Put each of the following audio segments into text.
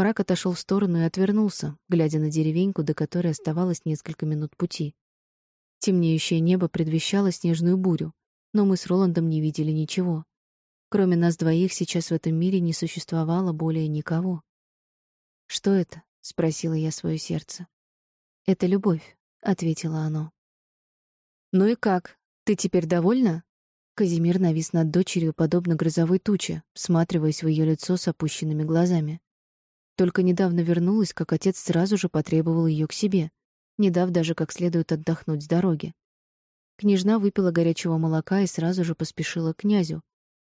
Мрак отошел в сторону и отвернулся, глядя на деревеньку, до которой оставалось несколько минут пути. Темнеющее небо предвещало снежную бурю, но мы с Роландом не видели ничего. Кроме нас двоих сейчас в этом мире не существовало более никого. «Что это?» — спросила я свое сердце. «Это любовь», — ответило оно. «Ну и как? Ты теперь довольна?» Казимир навис над дочерью, подобно грозовой туче, всматриваясь в ее лицо с опущенными глазами. Только недавно вернулась, как отец сразу же потребовал ее к себе, не дав даже как следует отдохнуть с дороги. Княжна выпила горячего молока и сразу же поспешила к князю,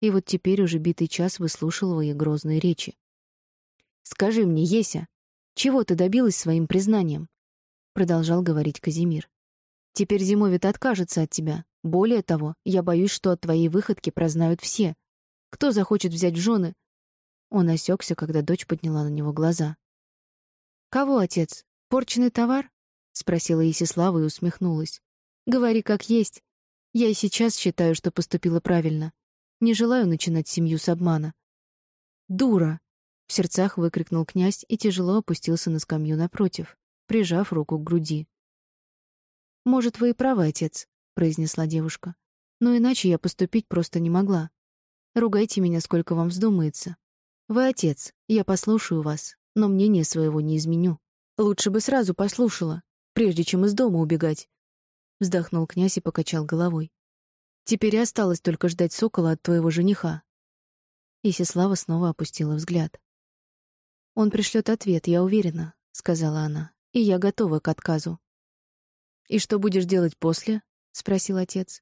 и вот теперь уже битый час выслушивала ее грозные речи. «Скажи мне, Еся, чего ты добилась своим признанием?» Продолжал говорить Казимир. «Теперь Зимовит откажется от тебя. Более того, я боюсь, что от твоей выходки прознают все. Кто захочет взять в жены он осекся, когда дочь подняла на него глаза. «Кого, отец? Порченный товар?» — спросила Есислава и усмехнулась. «Говори как есть. Я и сейчас считаю, что поступила правильно. Не желаю начинать семью с обмана». «Дура!» — в сердцах выкрикнул князь и тяжело опустился на скамью напротив, прижав руку к груди. «Может, вы и правы, отец», — произнесла девушка. «Но иначе я поступить просто не могла. Ругайте меня, сколько вам вздумается. Вы отец, я послушаю вас, но мнение своего не изменю. Лучше бы сразу послушала, прежде чем из дома убегать. Вздохнул князь и покачал головой. Теперь и осталось только ждать сокола от твоего жениха. Исислава снова опустила взгляд. Он пришлет ответ, я уверена, сказала она. И я готова к отказу. И что будешь делать после? спросил отец.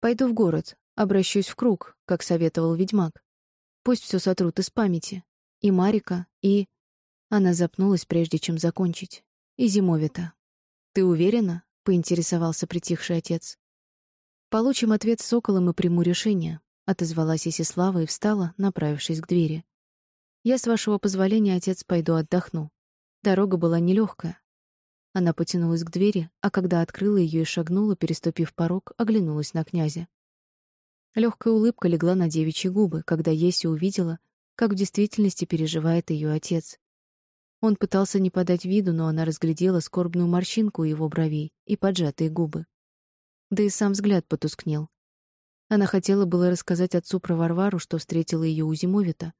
Пойду в город, обращусь в круг, как советовал ведьмак. Пусть все сотрут из памяти. И Марика, и... Она запнулась, прежде чем закончить. И Зимовита. «Ты уверена?» — поинтересовался притихший отец. «Получим ответ с соколом и приму решение», — отозвалась Исислава и встала, направившись к двери. «Я, с вашего позволения, отец, пойду отдохну. Дорога была нелегкая. Она потянулась к двери, а когда открыла ее и шагнула, переступив порог, оглянулась на князя. Легкая улыбка легла на девичьи губы, когда Еси увидела, как в действительности переживает ее отец. Он пытался не подать виду, но она разглядела скорбную морщинку у его бровей и поджатые губы. Да и сам взгляд потускнел. Она хотела было рассказать отцу про Варвару, что встретила ее у Зимовита.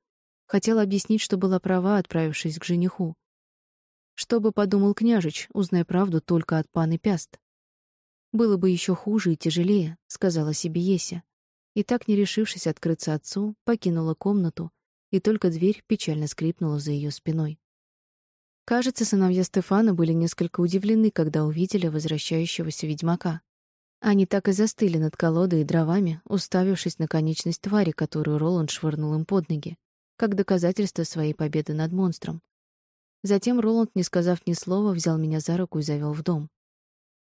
Хотела объяснить, что была права, отправившись к жениху. Что бы подумал княжич, узнай правду только от паны Пяст. Было бы еще хуже и тяжелее, сказала себе Еся и так не решившись открыться отцу, покинула комнату, и только дверь печально скрипнула за ее спиной. Кажется, сыновья Стефана были несколько удивлены, когда увидели возвращающегося ведьмака. Они так и застыли над колодой и дровами, уставившись на конечность твари, которую Роланд швырнул им под ноги, как доказательство своей победы над монстром. Затем Роланд, не сказав ни слова, взял меня за руку и завел в дом.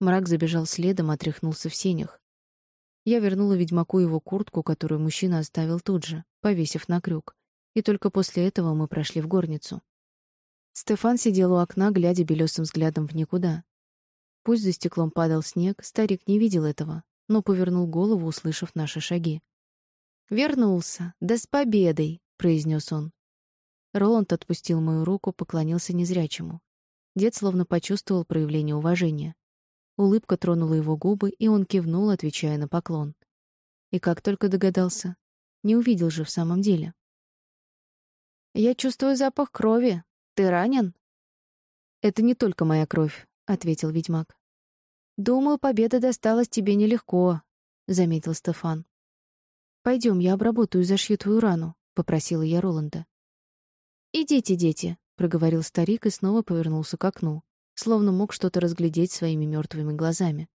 Мрак забежал следом, отряхнулся в сенях. Я вернула ведьмаку его куртку, которую мужчина оставил тут же, повесив на крюк, и только после этого мы прошли в горницу. Стефан сидел у окна, глядя белесым взглядом в никуда. Пусть за стеклом падал снег, старик не видел этого, но повернул голову, услышав наши шаги. «Вернулся! Да с победой!» — произнес он. Роланд отпустил мою руку, поклонился незрячему. Дед словно почувствовал проявление уважения. Улыбка тронула его губы, и он кивнул, отвечая на поклон. И как только догадался, не увидел же в самом деле. «Я чувствую запах крови. Ты ранен?» «Это не только моя кровь», — ответил ведьмак. «Думаю, победа досталась тебе нелегко», — заметил Стефан. Пойдем, я обработаю и зашью твою рану», — попросила я Роланда. «Идите, дети», — проговорил старик и снова повернулся к окну словно мог что-то разглядеть своими мертвыми глазами.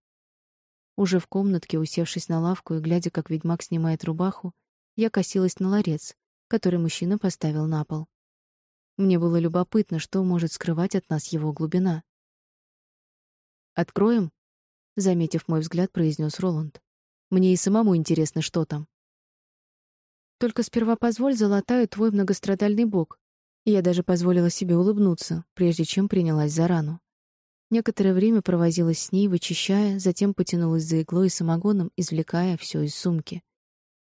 Уже в комнатке, усевшись на лавку и глядя, как ведьмак снимает рубаху, я косилась на ларец, который мужчина поставил на пол. Мне было любопытно, что может скрывать от нас его глубина. «Откроем?» — заметив мой взгляд, произнес Роланд. «Мне и самому интересно, что там». «Только сперва позволь золотаю твой многострадальный бок». Я даже позволила себе улыбнуться, прежде чем принялась за рану. Некоторое время провозилась с ней, вычищая, затем потянулась за иглой и самогоном, извлекая все из сумки.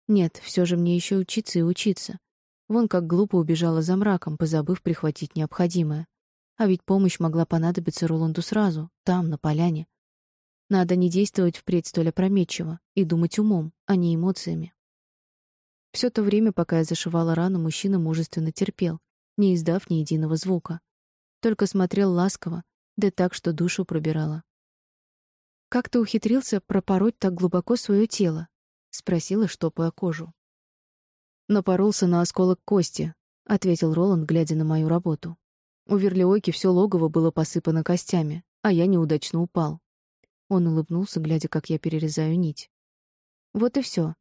Нет, все же мне еще учиться и учиться. Вон как глупо убежала за мраком, позабыв прихватить необходимое. А ведь помощь могла понадобиться Роланду сразу, там, на поляне. Надо не действовать впредь столь опрометчиво и думать умом, а не эмоциями. Все то время, пока я зашивала рану, мужчина мужественно терпел, не издав ни единого звука. Только смотрел ласково, да так, что душу пробирало. «Как ты ухитрился пропороть так глубоко свое тело?» — спросила, штопая кожу. «Напоролся на осколок кости», — ответил Роланд, глядя на мою работу. У верлиойки все логово было посыпано костями, а я неудачно упал. Он улыбнулся, глядя, как я перерезаю нить. Вот и все.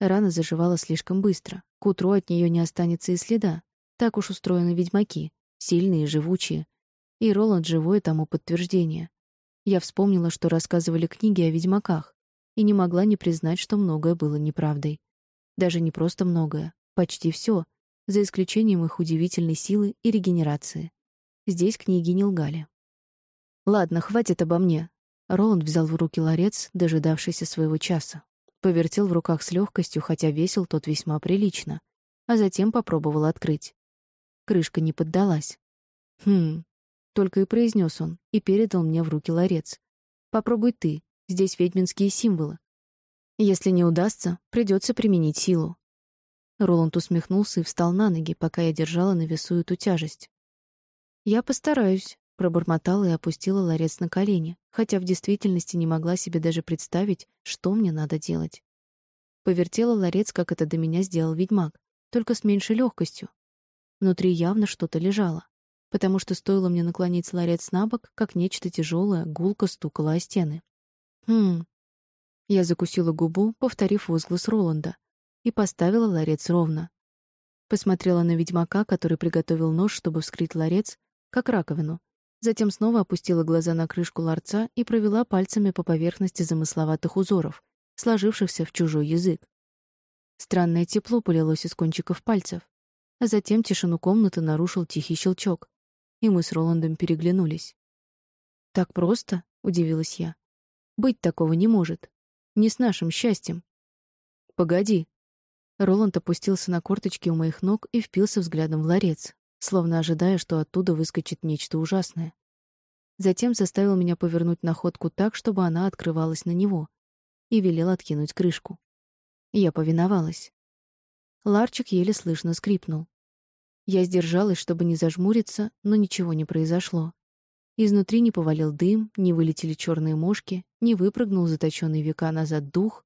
Рана заживала слишком быстро. К утру от нее не останется и следа. Так уж устроены ведьмаки, сильные, живучие. И Роланд живое тому подтверждение. Я вспомнила, что рассказывали книги о ведьмаках, и не могла не признать, что многое было неправдой. Даже не просто многое, почти все, за исключением их удивительной силы и регенерации. Здесь книги не лгали. Ладно, хватит обо мне. Роланд взял в руки ларец, дожидавшийся своего часа. Повертел в руках с легкостью, хотя весил тот весьма прилично, а затем попробовал открыть. Крышка не поддалась. Хм, только и произнес он и передал мне в руки ларец. Попробуй ты. Здесь ведьминские символы. Если не удастся, придется применить силу. Роланд усмехнулся и встал на ноги, пока я держала на весу эту тяжесть. Я постараюсь, пробормотала и опустила ларец на колени, хотя в действительности не могла себе даже представить, что мне надо делать. Повертела ларец, как это до меня сделал ведьмак, только с меньшей легкостью. Внутри явно что-то лежало, потому что стоило мне наклонить ларец на бок, как нечто тяжелое гулко стукало о стены. Хм, я закусила губу, повторив возглас Роланда, и поставила ларец ровно. Посмотрела на ведьмака, который приготовил нож, чтобы вскрыть ларец, как раковину. Затем снова опустила глаза на крышку ларца и провела пальцами по поверхности замысловатых узоров, сложившихся в чужой язык. Странное тепло полилось из кончиков пальцев, а затем тишину комнаты нарушил тихий щелчок, и мы с Роландом переглянулись. «Так просто?» — удивилась я. «Быть такого не может. Не с нашим счастьем. Погоди. Роланд опустился на корточки у моих ног и впился взглядом в ларец, словно ожидая, что оттуда выскочит нечто ужасное. Затем заставил меня повернуть находку так, чтобы она открывалась на него, и велел откинуть крышку. Я повиновалась. Ларчик еле слышно скрипнул. Я сдержалась, чтобы не зажмуриться, но ничего не произошло. Изнутри не повалил дым, не вылетели черные мошки, не выпрыгнул заточенный века назад дух.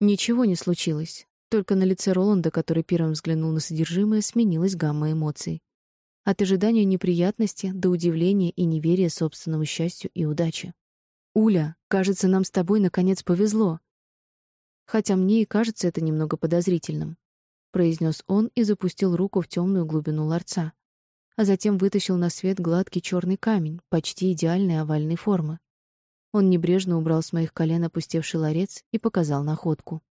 Ничего не случилось. Только на лице Роланда, который первым взглянул на содержимое, сменилась гамма эмоций. От ожидания неприятности до удивления и неверия собственному счастью и удаче. «Уля, кажется, нам с тобой наконец повезло». Хотя мне и кажется это немного подозрительным, произнес он и запустил руку в темную глубину ларца а затем вытащил на свет гладкий черный камень, почти идеальной овальной формы. Он небрежно убрал с моих колен опустевший ларец и показал находку.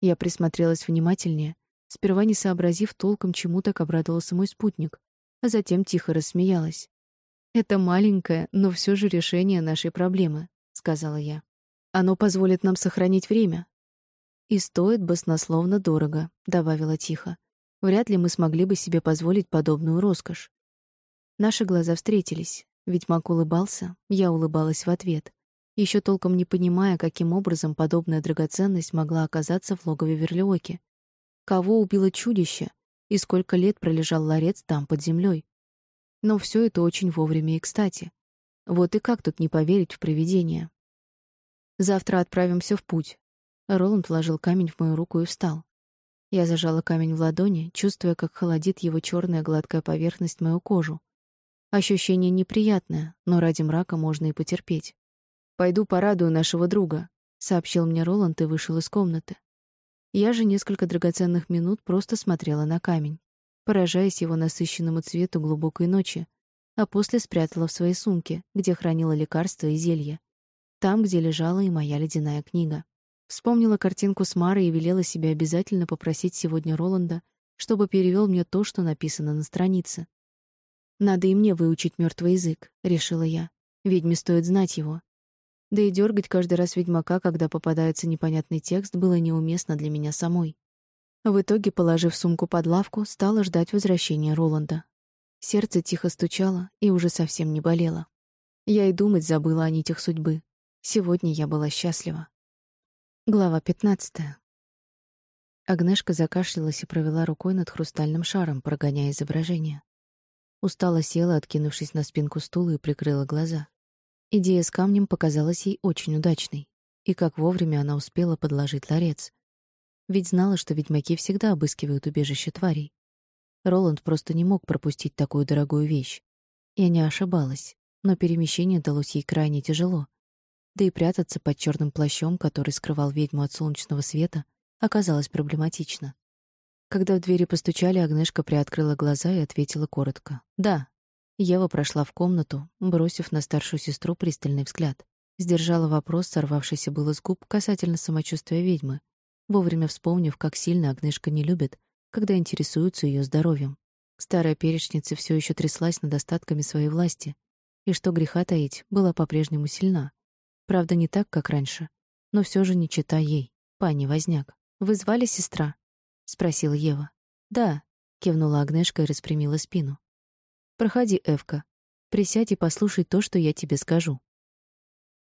Я присмотрелась внимательнее, сперва не сообразив толком, чему так обрадовался мой спутник, а затем тихо рассмеялась. «Это маленькое, но все же решение нашей проблемы», — сказала я. «Оно позволит нам сохранить время». «И стоит баснословно дорого», — добавила тихо. Вряд ли мы смогли бы себе позволить подобную роскошь. Наши глаза встретились. Ведь Мак улыбался, я улыбалась в ответ, еще толком не понимая, каким образом подобная драгоценность могла оказаться в логове Верлиоки. Кого убило чудище и сколько лет пролежал ларец там под землей. Но все это очень вовремя и кстати. Вот и как тут не поверить в провидение? Завтра отправимся в путь. Роланд вложил камень в мою руку и встал. Я зажала камень в ладони, чувствуя, как холодит его черная гладкая поверхность мою кожу. Ощущение неприятное, но ради мрака можно и потерпеть. «Пойду порадую нашего друга», — сообщил мне Роланд и вышел из комнаты. Я же несколько драгоценных минут просто смотрела на камень, поражаясь его насыщенному цвету глубокой ночи, а после спрятала в своей сумке, где хранила лекарства и зелья, там, где лежала и моя ледяная книга. Вспомнила картинку с Марой и велела себе обязательно попросить сегодня Роланда, чтобы перевел мне то, что написано на странице. Надо и мне выучить мертвый язык, решила я. Ведьме стоит знать его. Да и дергать каждый раз ведьмака, когда попадается непонятный текст, было неуместно для меня самой. В итоге, положив сумку под лавку, стала ждать возвращения Роланда. Сердце тихо стучало и уже совсем не болело. Я и думать забыла о нитях судьбы. Сегодня я была счастлива. Глава пятнадцатая. Агнешка закашлялась и провела рукой над хрустальным шаром, прогоняя изображение. Устала села, откинувшись на спинку стула и прикрыла глаза. Идея с камнем показалась ей очень удачной, и как вовремя она успела подложить ларец. Ведь знала, что ведьмаки всегда обыскивают убежище тварей. Роланд просто не мог пропустить такую дорогую вещь. Я не ошибалась, но перемещение далось ей крайне тяжело. Да и прятаться под черным плащом, который скрывал ведьму от солнечного света, оказалось проблематично. Когда в двери постучали, Агнешка приоткрыла глаза и ответила коротко: "Да". Ева прошла в комнату, бросив на старшую сестру пристальный взгляд. Сдержала вопрос, сорвавшийся было с губ касательно самочувствия ведьмы, вовремя вспомнив, как сильно Агнешка не любит, когда интересуются ее здоровьем. Старая перечница все еще тряслась над остатками своей власти, и что греха таить, была по-прежнему сильна. Правда, не так, как раньше, но все же не чита ей, пани Возняк. «Вы звали сестра?» — спросила Ева. «Да», — кивнула Агнешка и распрямила спину. «Проходи, Эвка. Присядь и послушай то, что я тебе скажу».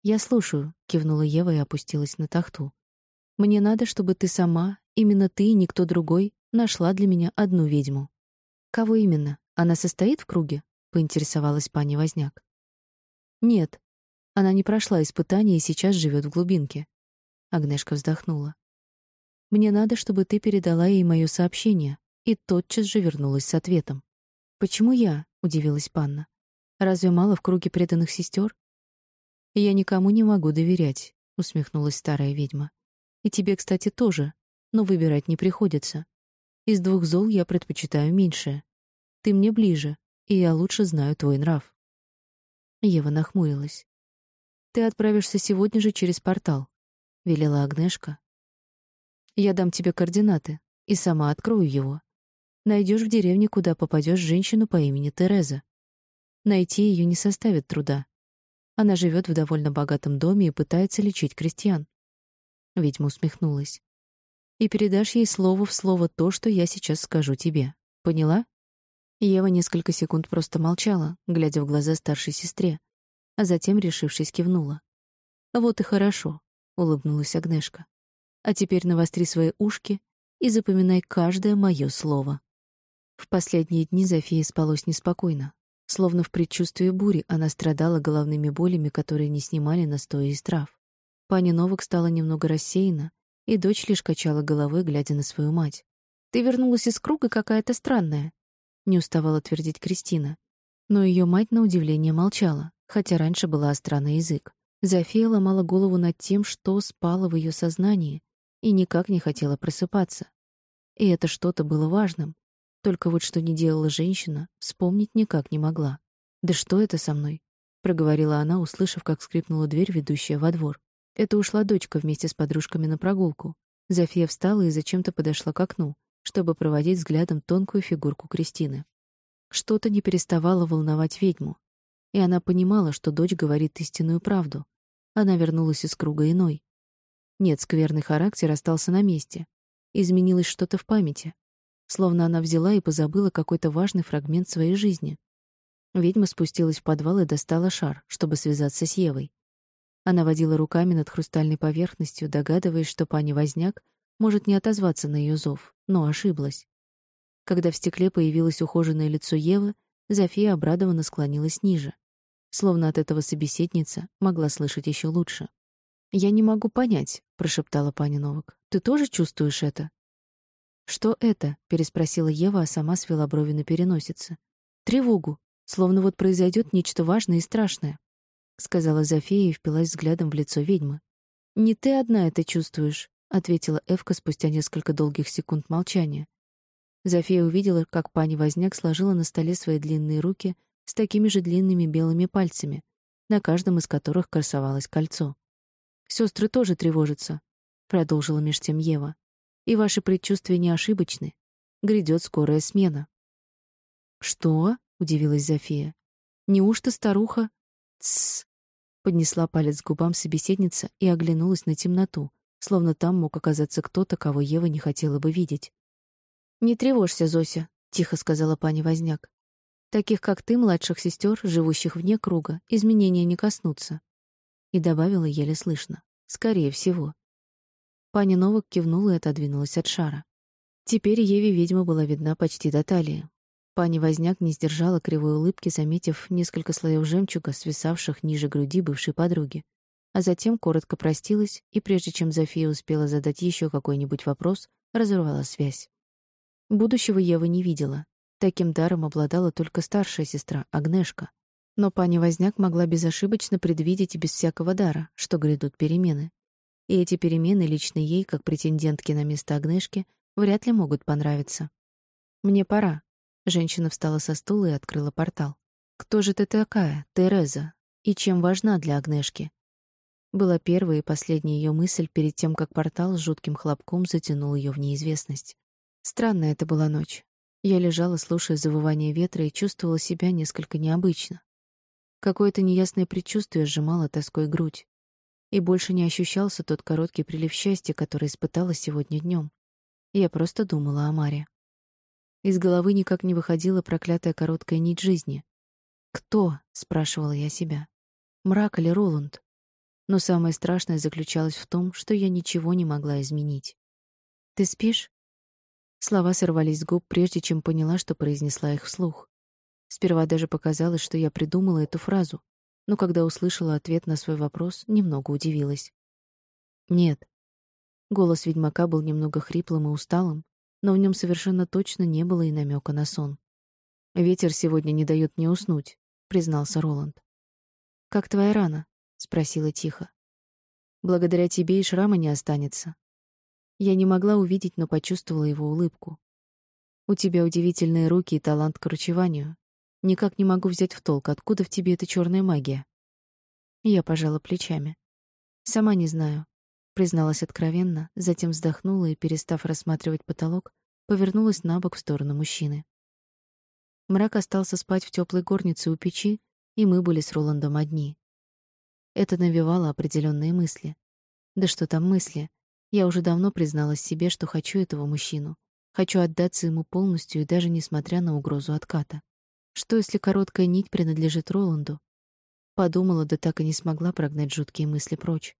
«Я слушаю», — кивнула Ева и опустилась на тахту. «Мне надо, чтобы ты сама, именно ты и никто другой, нашла для меня одну ведьму». «Кого именно? Она состоит в круге?» — поинтересовалась пани Возняк. «Нет. Она не прошла испытания и сейчас живет в глубинке». Агнешка вздохнула. Мне надо, чтобы ты передала ей моё сообщение, и тотчас же вернулась с ответом. Почему я? удивилась Панна. Разве мало в круге преданных сестер? Я никому не могу доверять, усмехнулась старая ведьма. И тебе, кстати, тоже, но выбирать не приходится. Из двух зол я предпочитаю меньшее. Ты мне ближе, и я лучше знаю твой нрав. Ева нахмурилась. Ты отправишься сегодня же через портал, велела Агнешка, я дам тебе координаты и сама открою его. Найдешь в деревне, куда попадешь женщину по имени Тереза. Найти ее не составит труда. Она живет в довольно богатом доме и пытается лечить крестьян. Ведьма усмехнулась. И передашь ей слово в слово то, что я сейчас скажу тебе. Поняла? Ева несколько секунд просто молчала, глядя в глаза старшей сестре, а затем, решившись, кивнула. Вот и хорошо, улыбнулась Агнешка. А теперь навостри свои ушки и запоминай каждое мое слово. В последние дни Зофии спалось неспокойно. Словно в предчувствии бури она страдала головными болями, которые не снимали настоя из трав. Паня Новак стала немного рассеяна, и дочь лишь качала головой, глядя на свою мать. «Ты вернулась из круга какая-то странная», — не уставала твердить Кристина. Но ее мать, на удивление, молчала, хотя раньше была остра язык. Зофия ломала голову над тем, что спало в ее сознании, и никак не хотела просыпаться. И это что-то было важным. Только вот что не делала женщина, вспомнить никак не могла. «Да что это со мной?» — проговорила она, услышав, как скрипнула дверь, ведущая во двор. Это ушла дочка вместе с подружками на прогулку. Зофия встала и зачем-то подошла к окну, чтобы проводить взглядом тонкую фигурку Кристины. Что-то не переставало волновать ведьму, и она понимала, что дочь говорит истинную правду. Она вернулась из круга иной, нет, скверный характер остался на месте. Изменилось что-то в памяти. Словно она взяла и позабыла какой-то важный фрагмент своей жизни. Ведьма спустилась в подвал и достала шар, чтобы связаться с Евой. Она водила руками над хрустальной поверхностью, догадываясь, что пани Возняк может не отозваться на ее зов, но ошиблась. Когда в стекле появилось ухоженное лицо Евы, Зофия обрадованно склонилась ниже, словно от этого собеседница могла слышать еще лучше. «Я не могу понять», — прошептала пани Новак. «Ты тоже чувствуешь это?» «Что это?» — переспросила Ева, а сама свела брови на переносице. «Тревогу, словно вот произойдет нечто важное и страшное», — сказала Зофия и впилась взглядом в лицо ведьмы. «Не ты одна это чувствуешь», — ответила Эвка спустя несколько долгих секунд молчания. Зофия увидела, как пани Возняк сложила на столе свои длинные руки с такими же длинными белыми пальцами, на каждом из которых красовалось кольцо. Сестры тоже тревожатся, продолжила меж тем Ева. И ваши предчувствия не ошибочны. Грядет скорая смена. Что? удивилась Зофия. Неужто старуха? Тсс. Поднесла палец к губам собеседница и оглянулась на темноту, словно там мог оказаться кто-то, кого Ева не хотела бы видеть. «Не тревожься, Зося», — тихо сказала пани Возняк. «Таких, как ты, младших сестер, живущих вне круга, изменения не коснутся». И добавила еле слышно. «Скорее всего». Пани Новак кивнула и отодвинулась от шара. Теперь Еве ведьма была видна почти до талии. Пани Возняк не сдержала кривой улыбки, заметив несколько слоев жемчуга, свисавших ниже груди бывшей подруги, а затем коротко простилась, и прежде чем Зофия успела задать еще какой-нибудь вопрос, разорвала связь. Будущего Ева не видела. Таким даром обладала только старшая сестра, Агнешка. Но пани Возняк могла безошибочно предвидеть и без всякого дара, что грядут перемены. И эти перемены лично ей, как претендентке на место Агнешки, вряд ли могут понравиться. «Мне пора». Женщина встала со стула и открыла портал. «Кто же ты такая, Тереза? И чем важна для Агнешки?» Была первая и последняя ее мысль перед тем, как портал с жутким хлопком затянул ее в неизвестность. Странная это была ночь. Я лежала, слушая завывание ветра, и чувствовала себя несколько необычно. Какое-то неясное предчувствие сжимало тоской грудь. И больше не ощущался тот короткий прилив счастья, который испытала сегодня днем. Я просто думала о Маре. Из головы никак не выходила проклятая короткая нить жизни. «Кто?» — спрашивала я себя. «Мрак или Роланд?» Но самое страшное заключалось в том, что я ничего не могла изменить. «Ты спишь?» Слова сорвались с губ, прежде чем поняла, что произнесла их вслух. Сперва даже показалось, что я придумала эту фразу, но когда услышала ответ на свой вопрос, немного удивилась. «Нет». Голос ведьмака был немного хриплым и усталым, но в нем совершенно точно не было и намека на сон. «Ветер сегодня не дает мне уснуть», — признался Роланд. «Как твоя рана?» спросила тихо. Благодаря тебе и шрама не останется. Я не могла увидеть, но почувствовала его улыбку. У тебя удивительные руки и талант к ручеванию. Никак не могу взять в толк, откуда в тебе эта черная магия. Я пожала плечами. Сама не знаю, призналась откровенно, затем вздохнула и, перестав рассматривать потолок, повернулась на бок в сторону мужчины. Мрак остался спать в теплой горнице у печи, и мы были с Роландом одни. Это навевало определенные мысли. Да что там мысли? Я уже давно призналась себе, что хочу этого мужчину. Хочу отдаться ему полностью и даже несмотря на угрозу отката. Что, если короткая нить принадлежит Роланду? Подумала, да так и не смогла прогнать жуткие мысли прочь.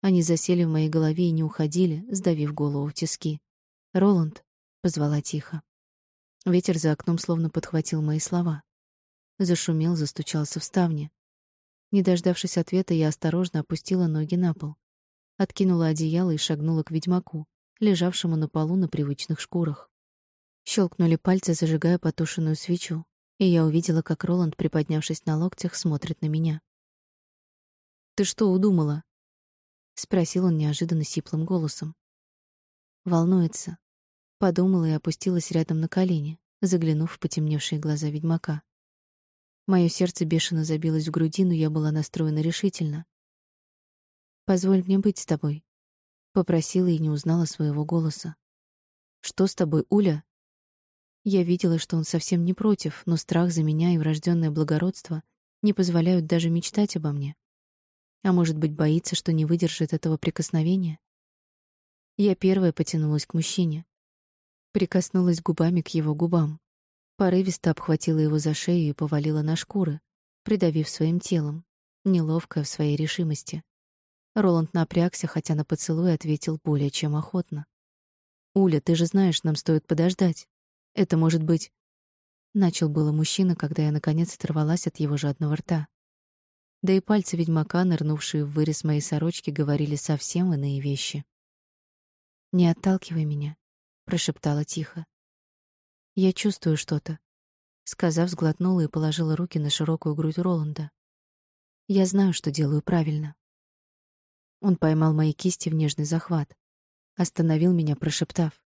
Они засели в моей голове и не уходили, сдавив голову в тиски. «Роланд», — позвала тихо. Ветер за окном словно подхватил мои слова. Зашумел, застучался в ставне. Не дождавшись ответа, я осторожно опустила ноги на пол, откинула одеяло и шагнула к ведьмаку, лежавшему на полу на привычных шкурах. Щелкнули пальцы, зажигая потушенную свечу, и я увидела, как Роланд, приподнявшись на локтях, смотрит на меня. «Ты что удумала?» — спросил он неожиданно сиплым голосом. «Волнуется», — подумала и опустилась рядом на колени, заглянув в потемневшие глаза ведьмака. Мое сердце бешено забилось в груди, но я была настроена решительно. «Позволь мне быть с тобой», — попросила и не узнала своего голоса. «Что с тобой, Уля?» Я видела, что он совсем не против, но страх за меня и врожденное благородство не позволяют даже мечтать обо мне. А может быть, боится, что не выдержит этого прикосновения? Я первая потянулась к мужчине, прикоснулась губами к его губам. Порывисто обхватила его за шею и повалила на шкуры, придавив своим телом, неловкая в своей решимости. Роланд напрягся, хотя на поцелуй ответил более чем охотно. «Уля, ты же знаешь, нам стоит подождать. Это может быть...» Начал было мужчина, когда я, наконец, оторвалась от его жадного рта. Да и пальцы ведьмака, нырнувшие в вырез моей сорочки, говорили совсем иные вещи. «Не отталкивай меня», — прошептала тихо. Я чувствую что-то. Сказав, сглотнула и положила руки на широкую грудь Роланда. Я знаю, что делаю правильно. Он поймал мои кисти в нежный захват, остановил меня, прошептав: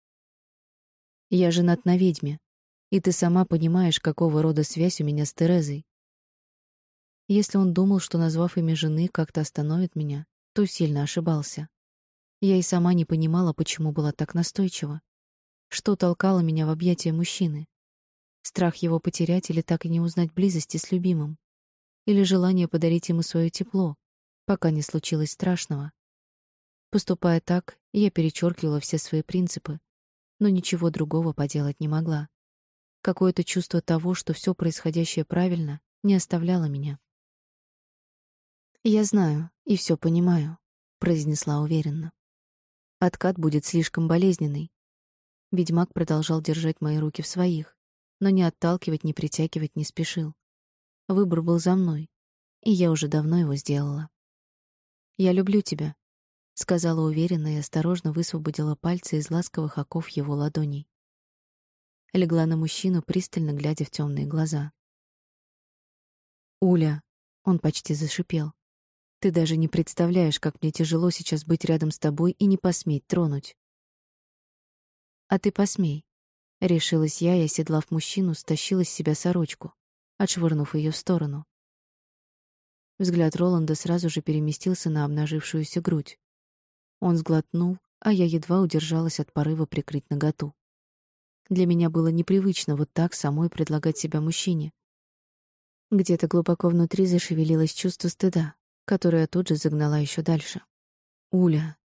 "Я женат на ведьме, и ты сама понимаешь, какого рода связь у меня с Терезой. Если он думал, что назвав имя жены как-то остановит меня, то сильно ошибался. Я и сама не понимала, почему была так настойчива. Что толкало меня в объятия мужчины? Страх его потерять или так и не узнать близости с любимым? Или желание подарить ему свое тепло, пока не случилось страшного? Поступая так, я перечеркивала все свои принципы, но ничего другого поделать не могла. Какое-то чувство того, что все происходящее правильно, не оставляло меня. «Я знаю и все понимаю», — произнесла уверенно. «Откат будет слишком болезненный». Ведьмак продолжал держать мои руки в своих, но ни отталкивать, ни притягивать не спешил. Выбор был за мной, и я уже давно его сделала. «Я люблю тебя», — сказала уверенно и осторожно высвободила пальцы из ласковых оков его ладоней. Легла на мужчину, пристально глядя в темные глаза. «Уля!» — он почти зашипел. «Ты даже не представляешь, как мне тяжело сейчас быть рядом с тобой и не посметь тронуть». «А ты посмей», — решилась я и, оседлав мужчину, стащила с себя сорочку, отшвырнув ее в сторону. Взгляд Роланда сразу же переместился на обнажившуюся грудь. Он сглотнул, а я едва удержалась от порыва прикрыть наготу. Для меня было непривычно вот так самой предлагать себя мужчине. Где-то глубоко внутри зашевелилось чувство стыда, которое я тут же загнала еще дальше. «Уля!»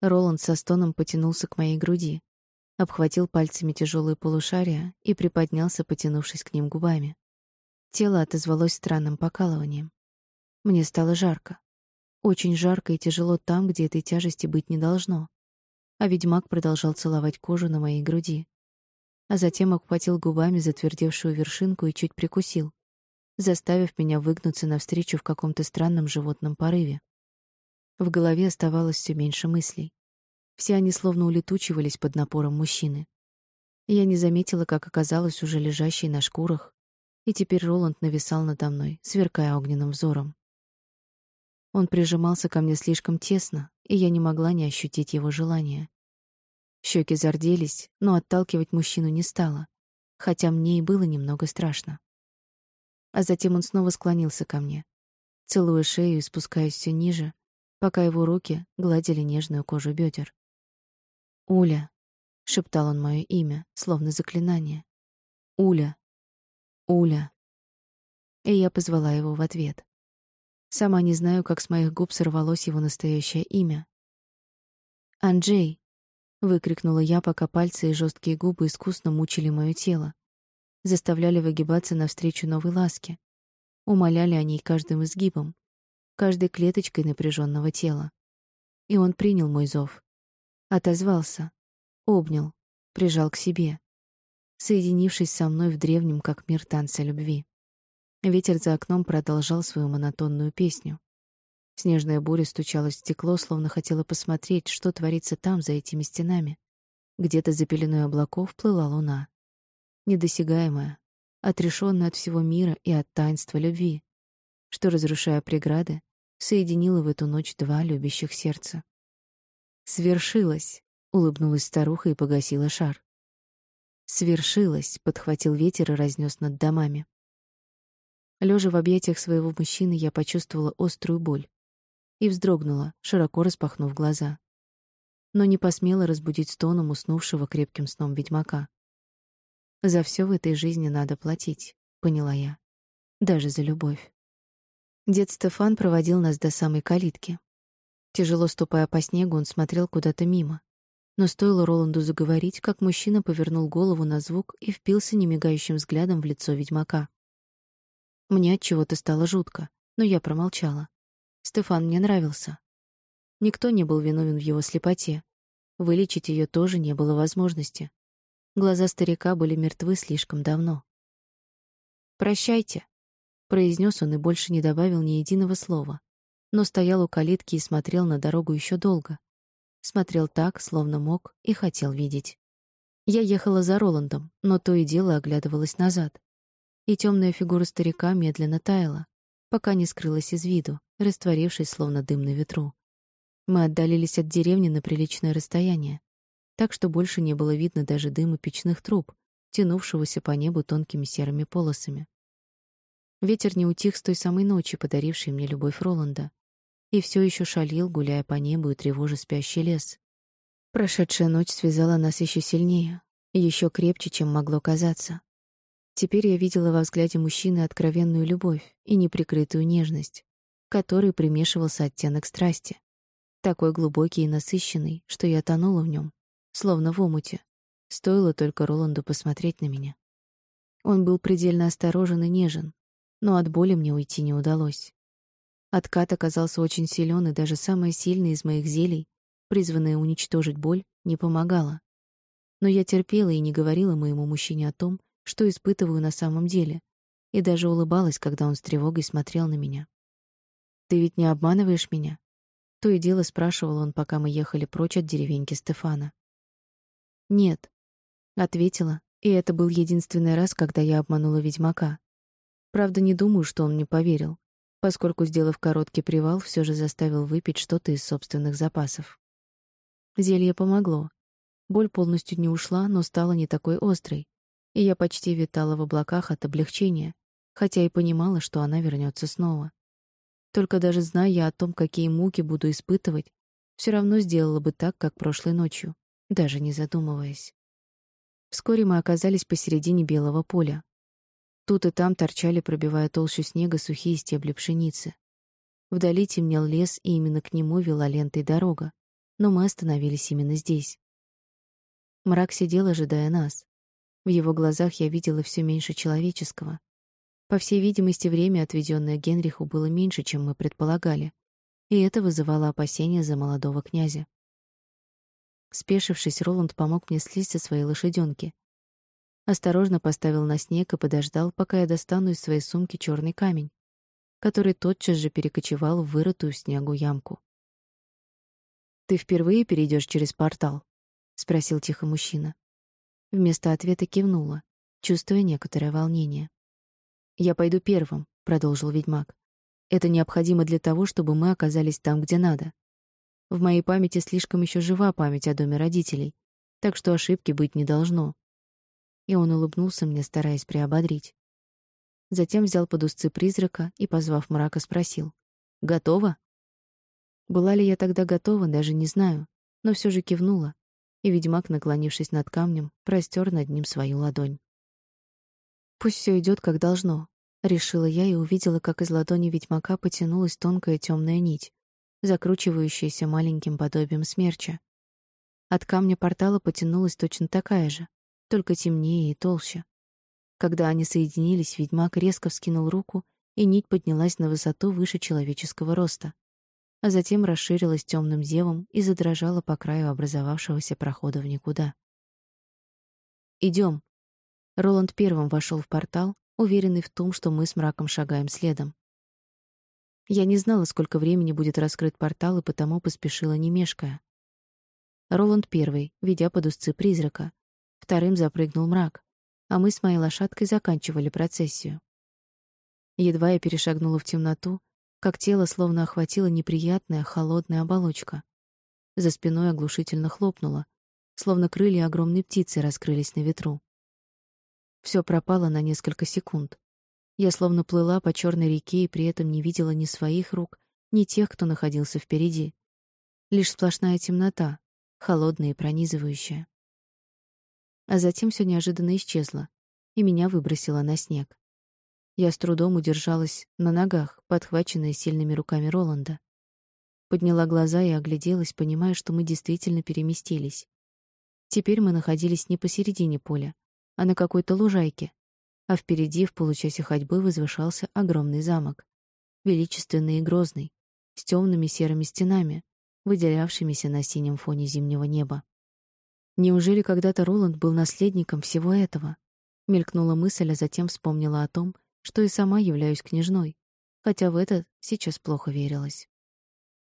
Роланд со стоном потянулся к моей груди, обхватил пальцами тяжелые полушария и приподнялся, потянувшись к ним губами. Тело отозвалось странным покалыванием. Мне стало жарко. Очень жарко и тяжело там, где этой тяжести быть не должно. А ведьмак продолжал целовать кожу на моей груди. А затем обхватил губами затвердевшую вершинку и чуть прикусил, заставив меня выгнуться навстречу в каком-то странном животном порыве. В голове оставалось все меньше мыслей. Все они словно улетучивались под напором мужчины. Я не заметила, как оказалась уже лежащей на шкурах, и теперь Роланд нависал надо мной, сверкая огненным взором. Он прижимался ко мне слишком тесно, и я не могла не ощутить его желания. Щеки зарделись, но отталкивать мужчину не стала, хотя мне и было немного страшно. А затем он снова склонился ко мне, целуя шею и спускаясь все ниже, пока его руки гладили нежную кожу бедер. «Уля», — шептал он мое имя, словно заклинание. «Уля! Уля!» И я позвала его в ответ. Сама не знаю, как с моих губ сорвалось его настоящее имя. «Анджей!» — выкрикнула я, пока пальцы и жесткие губы искусно мучили мое тело, заставляли выгибаться навстречу новой ласке, умоляли о ней каждым изгибом, каждой клеточкой напряженного тела. И он принял мой зов. Отозвался, обнял, прижал к себе, соединившись со мной в древнем, как мир танца любви. Ветер за окном продолжал свою монотонную песню. Снежная буря стучала в стекло, словно хотела посмотреть, что творится там, за этими стенами. Где-то за пеленой облаков плыла луна. Недосягаемая, отрешенная от всего мира и от таинства любви, что, разрушая преграды, соединила в эту ночь два любящих сердца. «Свершилось!» — улыбнулась старуха и погасила шар. «Свершилось!» — подхватил ветер и разнес над домами. Лежа в объятиях своего мужчины, я почувствовала острую боль и вздрогнула, широко распахнув глаза. Но не посмела разбудить стоном уснувшего крепким сном ведьмака. За все в этой жизни надо платить, поняла я. Даже за любовь. Дед Стефан проводил нас до самой калитки. Тяжело ступая по снегу, он смотрел куда-то мимо. Но стоило Роланду заговорить, как мужчина повернул голову на звук и впился немигающим взглядом в лицо ведьмака. Мне от чего-то стало жутко, но я промолчала. Стефан мне нравился. Никто не был виновен в его слепоте. Вылечить ее тоже не было возможности. Глаза старика были мертвы слишком давно. «Прощайте», — произнес он и больше не добавил ни единого слова, но стоял у калитки и смотрел на дорогу еще долго. Смотрел так, словно мог и хотел видеть. Я ехала за Роландом, но то и дело оглядывалась назад и темная фигура старика медленно таяла, пока не скрылась из виду, растворившись словно дым на ветру. Мы отдалились от деревни на приличное расстояние, так что больше не было видно даже дыма печных труб, тянувшегося по небу тонкими серыми полосами. Ветер не утих с той самой ночи, подарившей мне любовь Роланда, и все еще шалил, гуляя по небу и тревожа спящий лес. Прошедшая ночь связала нас еще сильнее, еще крепче, чем могло казаться. Теперь я видела во взгляде мужчины откровенную любовь и неприкрытую нежность, к которой примешивался оттенок страсти, такой глубокий и насыщенный, что я тонула в нем, словно в омуте, Стоило только Роланду посмотреть на меня. Он был предельно осторожен и нежен, но от боли мне уйти не удалось. Откат оказался очень силен, и даже самое сильное из моих зелий, призванное уничтожить боль, не помогало. Но я терпела и не говорила моему мужчине о том, что испытываю на самом деле, и даже улыбалась, когда он с тревогой смотрел на меня. «Ты ведь не обманываешь меня?» То и дело спрашивал он, пока мы ехали прочь от деревеньки Стефана. «Нет», — ответила, и это был единственный раз, когда я обманула ведьмака. Правда, не думаю, что он мне поверил, поскольку, сделав короткий привал, все же заставил выпить что-то из собственных запасов. Зелье помогло. Боль полностью не ушла, но стала не такой острой, и я почти витала в облаках от облегчения, хотя и понимала, что она вернется снова. Только даже зная о том, какие муки буду испытывать, все равно сделала бы так, как прошлой ночью, даже не задумываясь. Вскоре мы оказались посередине белого поля. Тут и там торчали, пробивая толщу снега, сухие стебли пшеницы. Вдали темнел лес, и именно к нему вела лентой дорога, но мы остановились именно здесь. Мрак сидел, ожидая нас. В его глазах я видела все меньше человеческого. По всей видимости, время, отведенное Генриху, было меньше, чем мы предполагали, и это вызывало опасения за молодого князя. Спешившись, Роланд помог мне слезть со своей лошаденки, осторожно поставил на снег и подождал, пока я достану из своей сумки черный камень, который тотчас же перекочевал в вырытую снегу ямку. «Ты впервые перейдешь через портал?» — спросил тихо мужчина. Вместо ответа кивнула, чувствуя некоторое волнение. «Я пойду первым», — продолжил ведьмак. «Это необходимо для того, чтобы мы оказались там, где надо. В моей памяти слишком еще жива память о доме родителей, так что ошибки быть не должно и он улыбнулся мне, стараясь приободрить. Затем взял под узцы призрака и, позвав мрака, спросил: "Готова?" Была ли я тогда готова, даже не знаю, но все же кивнула, и ведьмак, наклонившись над камнем, простер над ним свою ладонь. Пусть все идет как должно, решила я и увидела, как из ладони ведьмака потянулась тонкая темная нить, закручивающаяся маленьким подобием смерча. От камня портала потянулась точно такая же, только темнее и толще. Когда они соединились, ведьмак резко вскинул руку, и нить поднялась на высоту выше человеческого роста, а затем расширилась темным зевом и задрожала по краю образовавшегося прохода в никуда. Идем. Роланд первым вошел в портал, уверенный в том, что мы с мраком шагаем следом. Я не знала, сколько времени будет раскрыт портал, и потому поспешила не мешкая. Роланд первый, ведя под узцы призрака, Вторым запрыгнул мрак, а мы с моей лошадкой заканчивали процессию. Едва я перешагнула в темноту, как тело словно охватила неприятная холодная оболочка. За спиной оглушительно хлопнуло, словно крылья огромной птицы раскрылись на ветру. Все пропало на несколько секунд. Я словно плыла по черной реке и при этом не видела ни своих рук, ни тех, кто находился впереди. Лишь сплошная темнота, холодная и пронизывающая а затем все неожиданно исчезло, и меня выбросило на снег. Я с трудом удержалась на ногах, подхваченная сильными руками Роланда. Подняла глаза и огляделась, понимая, что мы действительно переместились. Теперь мы находились не посередине поля, а на какой-то лужайке, а впереди в получасе ходьбы возвышался огромный замок, величественный и грозный, с темными серыми стенами, выделявшимися на синем фоне зимнего неба. Неужели когда-то Роланд был наследником всего этого? Мелькнула мысль, а затем вспомнила о том, что и сама являюсь княжной, хотя в это сейчас плохо верилось.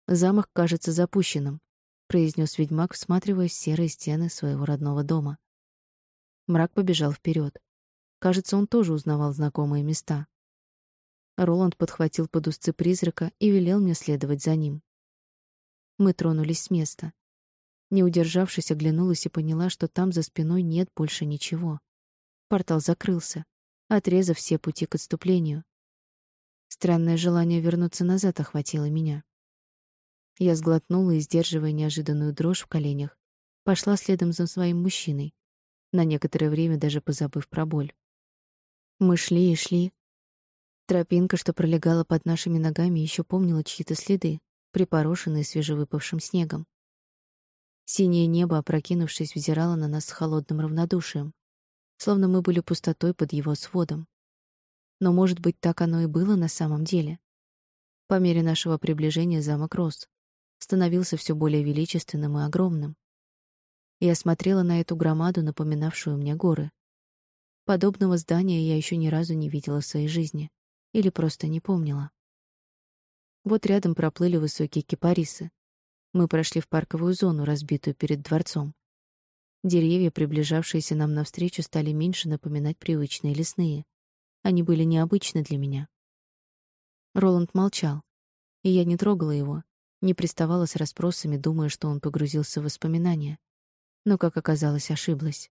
Замок кажется запущенным, произнес ведьмак, всматриваясь в серые стены своего родного дома. Мрак побежал вперед. Кажется, он тоже узнавал знакомые места. Роланд подхватил под узцы призрака и велел мне следовать за ним. Мы тронулись с места. Не удержавшись, оглянулась и поняла, что там за спиной нет больше ничего. Портал закрылся, отрезав все пути к отступлению. Странное желание вернуться назад охватило меня. Я сглотнула и, сдерживая неожиданную дрожь в коленях, пошла следом за своим мужчиной, на некоторое время даже позабыв про боль. Мы шли и шли. Тропинка, что пролегала под нашими ногами, еще помнила чьи-то следы, припорошенные свежевыпавшим снегом. Синее небо, опрокинувшись, взирало на нас с холодным равнодушием, словно мы были пустотой под его сводом. Но, может быть, так оно и было на самом деле. По мере нашего приближения замок рос, становился все более величественным и огромным. Я смотрела на эту громаду, напоминавшую мне горы. Подобного здания я еще ни разу не видела в своей жизни или просто не помнила. Вот рядом проплыли высокие кипарисы. Мы прошли в парковую зону, разбитую перед дворцом. Деревья, приближавшиеся нам навстречу, стали меньше напоминать привычные лесные. Они были необычны для меня. Роланд молчал, и я не трогала его, не приставала с расспросами, думая, что он погрузился в воспоминания. Но, как оказалось, ошиблась.